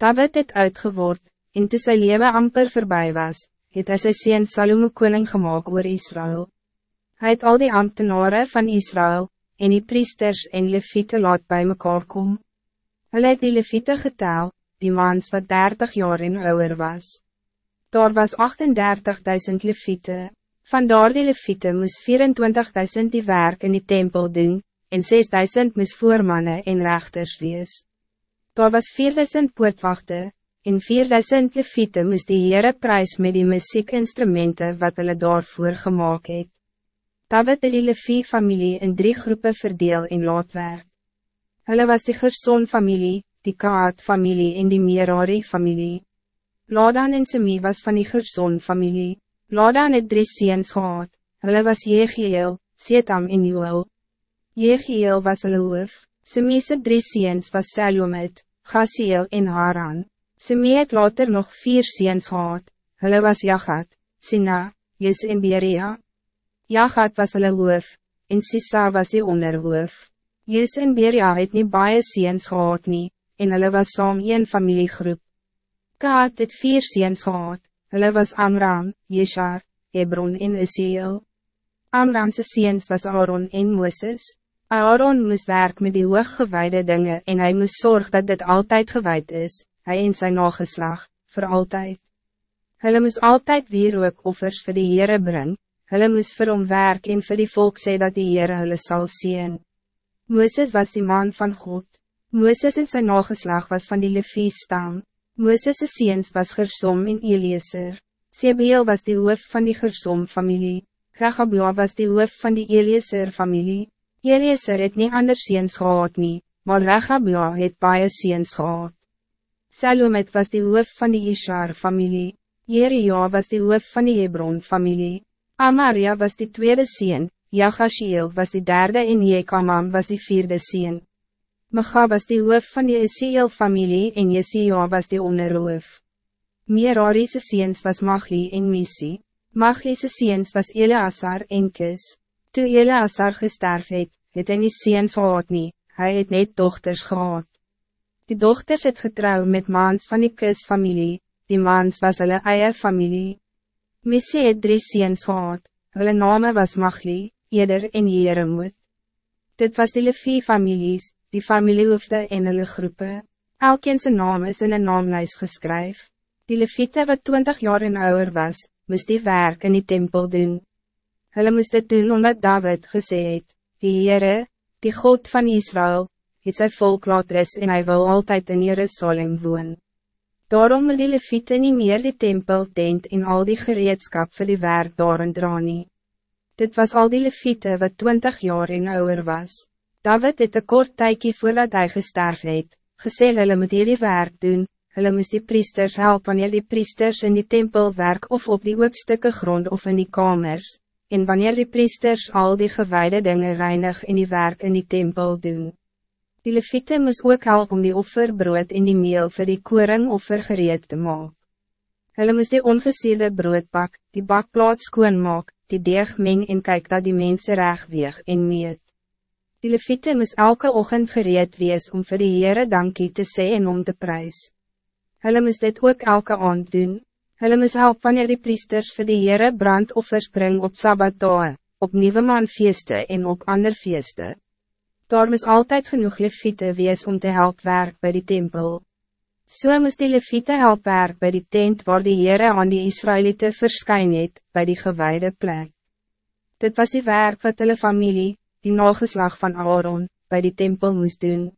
David het uitgeword, en toe sy lewe amper voorbij was, het hy sy sien Salome koning gemaakt oor Israël. Hij het al die ambtenaren van Israël, en die priesters en leviete laat bij mekaar kom. Hulle het die leviete getel, die mans wat 30 jaar en ouder was. Daar was 38.000 leviete. Van daar die leviete moes 24.000 die werk in die tempel doen, en 6.000 moes voormannen en rechters wees. Daar was 4.000 poortwachten, en 4.000 leviete moes die Heere prijs met die muziekinstrumenten wat hulle daarvoor gemaakt het. David het die Levie familie in drie groepen verdeel en laat werk. Hulle was die Gerson familie, die Kaat familie en die Merari familie. Ladan en Semi was van die Gerson familie. Ladan het drie seens gehad. Hulle was Jegiel, Setam en Joel. Jegiel was hulle hoof. Semi's drie seens was Salomit, Gasiel en Haran. Simee het later nog vier seens gehad, hulle was Jagat, Sina, Jes en Beria. Jagat was hulle hoof, en Sisa was die onderhoof. Jes en Beria het nie baie seens gehad nie, en hulle was saam een familiegroep. Kaat het vier seens gehad, hulle was Amram, Jeshar, Hebron en Isiel. Amramse seens was Aaron en Moses. Aaron moest werk met die hooggewijde dingen en hij moest zorgen dat dit altijd gewijd is, hij en zijn nageslag, voor altijd. Hulle moes altijd weer ook offers voor de Heere bring, hulle moes vir hom werk en vir die volk sê dat die Heere hulle sal zien. Mooses was die man van God, Mooses en zijn nageslag was van die Levies stam, Mooses' seens was Gersom en Eliezer, Sebeel was die hoof van die Gersom familie, Rehabla was die hoof van die Eliezer familie, Eliezer het nie anders seens gehad nie, maar Rehabla het baie seens gehad. Salomit was die hoof van die Ishar familie, Jeria was die hoof van die Hebron familie, Amaria was die tweede sien, Jagashiel was die derde en Jekamam was die vierde sien. Mecha was die hoof van die Esiel familie en Jesia was die onderhoof. Merari's seens was Magli en Misi, Magli's seens was Eleazar en Kis. Toe Eleazar gesterf het, het hy nie seens gehad nie, hy het net dochters gehad. Die dochters het getrouw met maans van die kusfamilie, die maans was hulle eie familie. Missie het drie seens gehad, hulle name was Magli, Eder en Jeremoed. Dit was die Levie families, die familiehoofde en hulle groepe. Elkeen zijn naam is in een naamlijst geskryf. Die Levite wat 20 jaar en ouder was, moest die werk in die tempel doen. Hulle moest dit doen omdat David gesê het, die Heere, die God van Israël, het sy volk laat res en hij wil altijd in Jerusalem woon. Daarom wil die leviete nie meer die tempel tent en al die gereedskap vir die werk daarin dra nie. Dit was al die leviete wat 20 jaar en ouder was. David het een kort tykie voordat hij gesterf het, gesê hulle moet hierdie werk doen, hulle moest die priesters helpen wanneer die priesters in die tempel werk of op die oopstukke grond of in die kamers, en wanneer die priesters al die gewijde dingen reinig in die werk in die tempel doen. Die leviete moes ook help om die offerbrood in die meel voor die koring offer gereed te maken. Hulle moes die ongesierde brood bak, die bakplaat skoon maak, die deeg meng en kyk dat die mensen reg weeg en meet. Die leviete moes elke ochtend gereed wees om vir die Heere dankie te sê en om te prijs. Hulle moes dit ook elke aand doen. Hulle moes help wanneer die priesters vir die Heere brandoffers bring op Sabbatdae, op Nieuwe Maanfeeste en op ander feeste. Daar moest altijd genoeg leviete wees om te helpen werk bij die tempel. So moest die leviete help werk bij die tent waar die Heere aan die Israëlieten verskyn het, by die gewijde plek. Dit was die werk wat hulle familie, die nageslag van Aaron, bij die tempel moest doen.